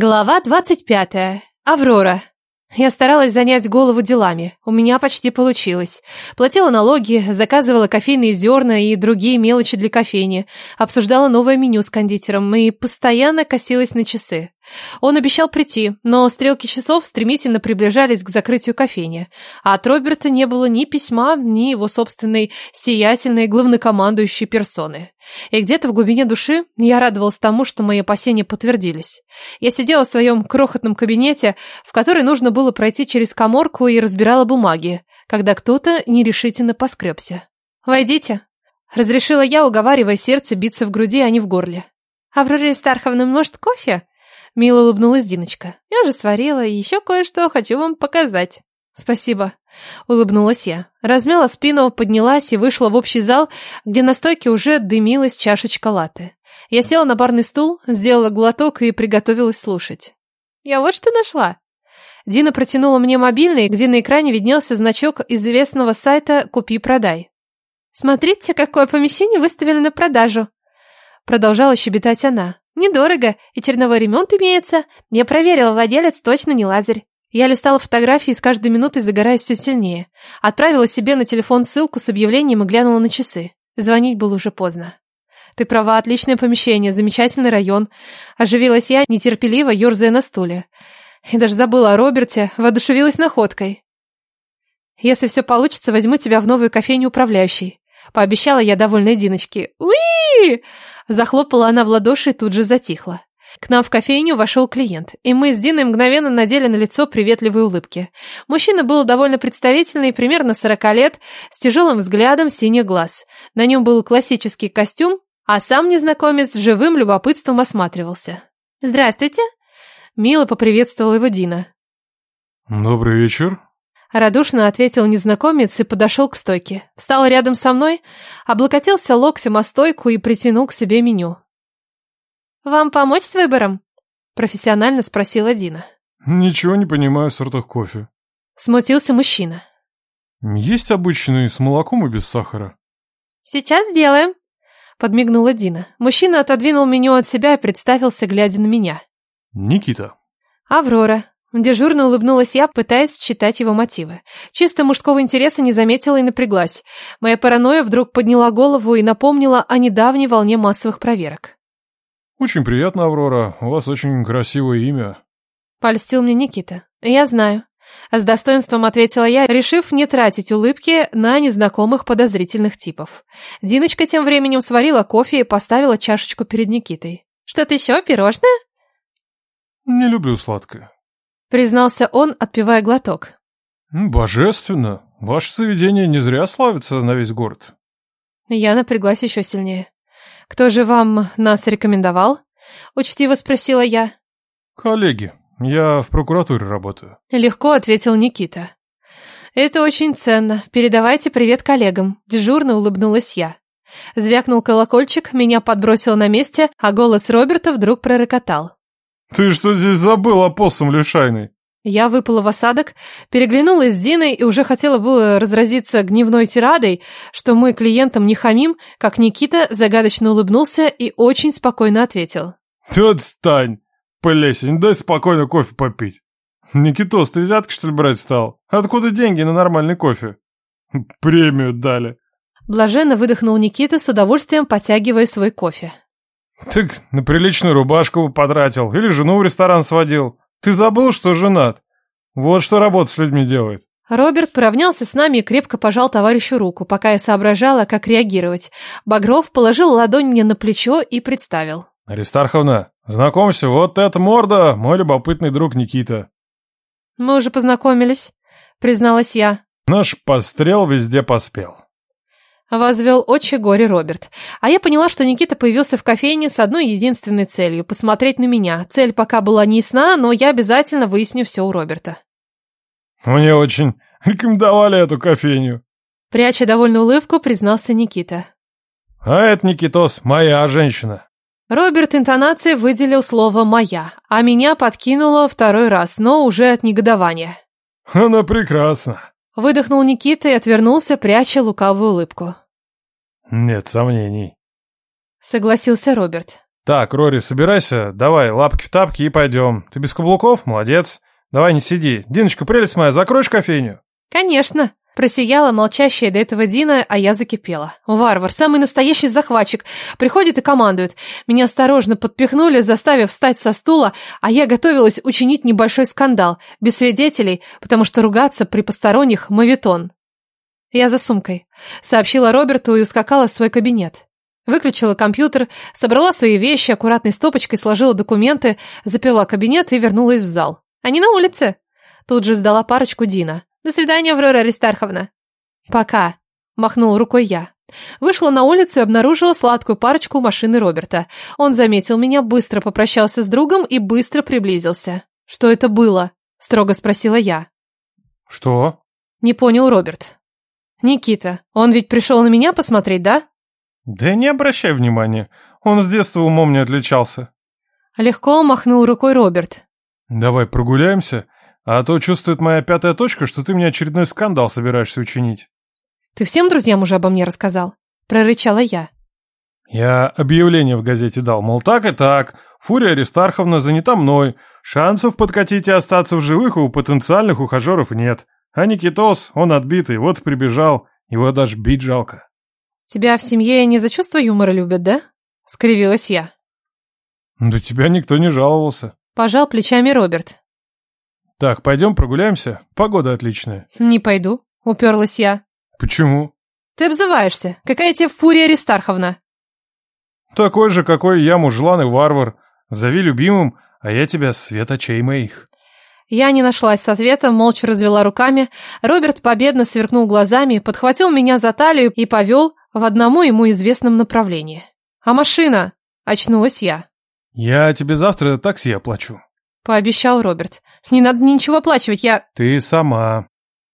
Глава двадцать пятая. Аврора. Я старалась занять голову делами. У меня почти получилось. Платила налоги, заказывала кофейные зерна и другие мелочи для кофейни, обсуждала новое меню с кондитером и постоянно косилась на часы. Он обещал прийти, но стрелки часов стремительно приближались к закрытию кофейни, а от Роберта не было ни письма, ни его собственной сиятельной главнокомандующей персоны. И где-то в глубине души я радовалась тому, что мои опасения подтвердились. Я сидела в своем крохотном кабинете, в который нужно было пройти через коморку и разбирала бумаги, когда кто-то нерешительно поскребся. «Войдите», — разрешила я, уговаривая сердце биться в груди, а не в горле. «Аврория Старховна, может, кофе?» Мило улыбнулась Диночка. «Я уже сварила, и еще кое-что хочу вам показать». «Спасибо», — улыбнулась я. Размяла спину, поднялась и вышла в общий зал, где на стойке уже дымилась чашечка латте. Я села на барный стул, сделала глоток и приготовилась слушать. «Я вот что нашла». Дина протянула мне мобильный, где на экране виднелся значок известного сайта «Купи-продай». «Смотрите, какое помещение выставили на продажу!» Продолжала щебетать она. Недорого, и черновой ремонт имеется. Я проверила, владелец точно не Лазарь. Я листала фотографии, с каждой минутой загораясь все сильнее. Отправила себе на телефон ссылку с объявлением и глянула на часы. Звонить было уже поздно. Ты права, отличное помещение, замечательный район. Оживилась я, нетерпеливо, ерзая на стуле. И даже забыла о Роберте, воодушевилась находкой. Если все получится, возьму тебя в новую кофейню управляющей. Пообещала я довольной Диночке. Уи! Захлопала она в ладоши и тут же затихла. К нам в кофейню вошел клиент, и мы с Диной мгновенно надели на лицо приветливые улыбки. Мужчина был довольно представительный, примерно 40 лет, с тяжелым взглядом синих глаз. На нем был классический костюм, а сам незнакомец с живым любопытством осматривался. «Здравствуйте!» Мило поприветствовала его Дина. «Добрый вечер», Радушно ответил незнакомец и подошел к стойке. Встал рядом со мной, облокотился локтем о стойку и притянул к себе меню. «Вам помочь с выбором?» Профессионально спросила Дина. «Ничего не понимаю в сортах кофе». Смутился мужчина. «Есть обычный с молоком и без сахара?» «Сейчас сделаем», подмигнула Дина. Мужчина отодвинул меню от себя и представился, глядя на меня. «Никита». «Аврора», Дежурно улыбнулась я, пытаясь читать его мотивы. Чисто мужского интереса не заметила и напряглась. Моя паранойя вдруг подняла голову и напомнила о недавней волне массовых проверок. «Очень приятно, Аврора. У вас очень красивое имя». Польстил мне Никита. «Я знаю». С достоинством ответила я, решив не тратить улыбки на незнакомых подозрительных типов. Диночка тем временем сварила кофе и поставила чашечку перед Никитой. «Что-то еще? Пирожное?» «Не люблю сладкое», признался он, отпивая глоток. «Божественно! Ваше заведение не зря славится на весь город». Я напряглась еще сильнее. «Кто же вам нас рекомендовал?» Учтиво спросила я. «Коллеги. Я в прокуратуре работаю». Легко ответил Никита. «Это очень ценно. Передавайте привет коллегам». Дежурно улыбнулась я. Звякнул колокольчик, меня подбросило на месте, а голос Роберта вдруг пророкотал. «Ты что здесь забыл, опоссум лишайный?» Я выпала в осадок, переглянулась с Диной и уже хотела было разразиться гневной тирадой, что мы клиентам не хамим, как Никита загадочно улыбнулся и очень спокойно ответил. «Ты отстань, плесень, дай спокойно кофе попить. Никитос, ты взятки что ли брать стал? Откуда деньги на нормальный кофе? Премию дали». Блаженно выдохнул Никита с удовольствием, потягивая свой кофе. Так на приличную рубашку потратил или жену в ресторан сводил. Ты забыл, что женат? Вот что работа с людьми делает. Роберт поравнялся с нами и крепко пожал товарищу руку, пока я соображала, как реагировать. Багров положил ладонь мне на плечо и представил. Аристарховна, знакомься, вот эта морда, мой любопытный друг Никита. Мы уже познакомились, призналась я. Наш пострел везде поспел. Возвел очи горе Роберт. А я поняла, что Никита появился в кофейне с одной единственной целью – посмотреть на меня. Цель пока была не ясна, но я обязательно выясню все у Роберта. «Мне очень рекомендовали эту кофейню», – пряча довольно улыбку, признался Никита. «А это, Никитос, моя женщина». Роберт интонацией выделил слово «моя», а меня подкинуло второй раз, но уже от негодования. «Она прекрасна», Выдохнул Никита и отвернулся, пряча лукавую улыбку. «Нет сомнений», — согласился Роберт. Так, Рори, собирайся, давай, лапки в тапки и пойдем. Ты без каблуков? Молодец. Давай не сиди. Диночка, прелесть моя, закроешь кофейню? Конечно. Просияла молчащая до этого Дина, а я закипела. Варвар, самый настоящий захватчик, приходит и командует. Меня осторожно подпихнули, заставив встать со стула, а я готовилась учинить небольшой скандал, без свидетелей, потому что ругаться при посторонних мавитон. Я за сумкой. Сообщила Роберту и ускакала в свой кабинет. Выключила компьютер, собрала свои вещи, аккуратной стопочкой сложила документы, заперла кабинет и вернулась в зал. Они на улице. Тут же сдала парочку Дина. До свидания, Аврора Аристарховна. Пока. Махнул рукой я. Вышла на улицу и обнаружила сладкую парочку у машины Роберта. Он заметил меня, быстро попрощался с другом и быстро приблизился. «Что это было?» – строго спросила я. «Что?» – не понял Роберт. «Никита, он ведь пришел на меня посмотреть, да?» «Да не обращай внимания. Он с детства умом не отличался». Легко махнул рукой Роберт. «Давай прогуляемся, а то чувствует моя пятая точка, что ты мне очередной скандал собираешься учинить». «Ты всем друзьям уже обо мне рассказал?» Прорычала я. «Я объявление в газете дал, мол, так и так. Фурия Аристарховна занята мной. Шансов подкатить и остаться в живых у потенциальных ухажеров нет. А Никитос, он отбитый, вот прибежал. Его даже бить жалко». «Тебя в семье не за чувство юмора любят, да?» Скривилась я. «Да тебя никто не жаловался». Пожал плечами Роберт. «Так, пойдем прогуляемся? Погода отличная». «Не пойду», — уперлась я. «Почему?» «Ты обзываешься. Какая тебе фурия Аристарховна?» «Такой же, какой я, мужлан и варвар. Зови любимым, а я тебя свет очей моих». Я не нашлась с ответом, молча развела руками. Роберт победно сверкнул глазами, подхватил меня за талию и повел в одному ему известном направлении. «А машина?» – очнулась я. «Я тебе завтра такси оплачу», – пообещал Роберт. «Не надо ничего оплачивать, я...» «Ты сама».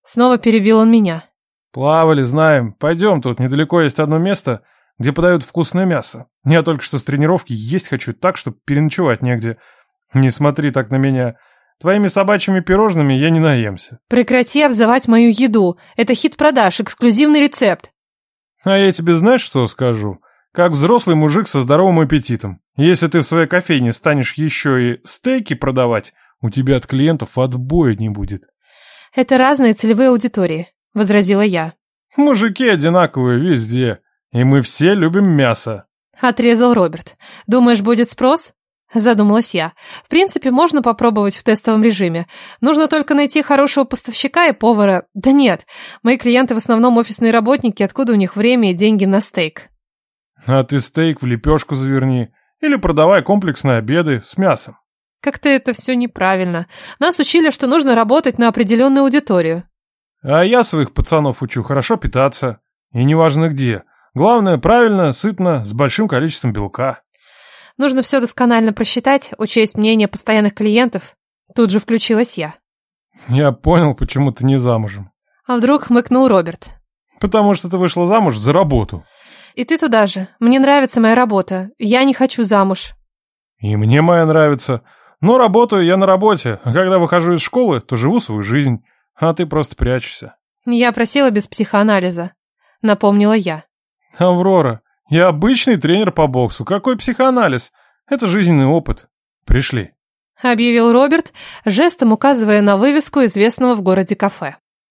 Снова перебил он меня. «Плавали, знаем. Пойдем, тут недалеко есть одно место, где подают вкусное мясо. Я только что с тренировки есть хочу так, чтобы переночевать негде. Не смотри так на меня. Твоими собачьими пирожными я не наемся». «Прекрати обзывать мою еду. Это хит продаж, эксклюзивный рецепт». «А я тебе знаешь, что скажу?» Как взрослый мужик со здоровым аппетитом. Если ты в своей кофейне станешь еще и стейки продавать, у тебя от клиентов отбоя не будет. Это разные целевые аудитории, возразила я. Мужики одинаковые везде, и мы все любим мясо. Отрезал Роберт. Думаешь, будет спрос? Задумалась я. В принципе, можно попробовать в тестовом режиме. Нужно только найти хорошего поставщика и повара. Да нет, мои клиенты в основном офисные работники, откуда у них время и деньги на стейк. А ты стейк в лепешку заверни. Или продавай комплексные обеды с мясом. Как-то это все неправильно. Нас учили, что нужно работать на определенную аудиторию. А я своих пацанов учу хорошо питаться. И неважно где. Главное, правильно, сытно, с большим количеством белка. Нужно все досконально просчитать, учесть мнение постоянных клиентов. Тут же включилась я. Я понял, почему ты не замужем. А вдруг хмыкнул Роберт. Потому что ты вышла замуж за работу. И ты туда же. Мне нравится моя работа. Я не хочу замуж. И мне моя нравится. Но работаю я на работе, а когда выхожу из школы, то живу свою жизнь. А ты просто прячешься. Я просила без психоанализа. Напомнила я. Аврора, я обычный тренер по боксу. Какой психоанализ? Это жизненный опыт. Пришли. Объявил Роберт, жестом указывая на вывеску известного в городе кафе.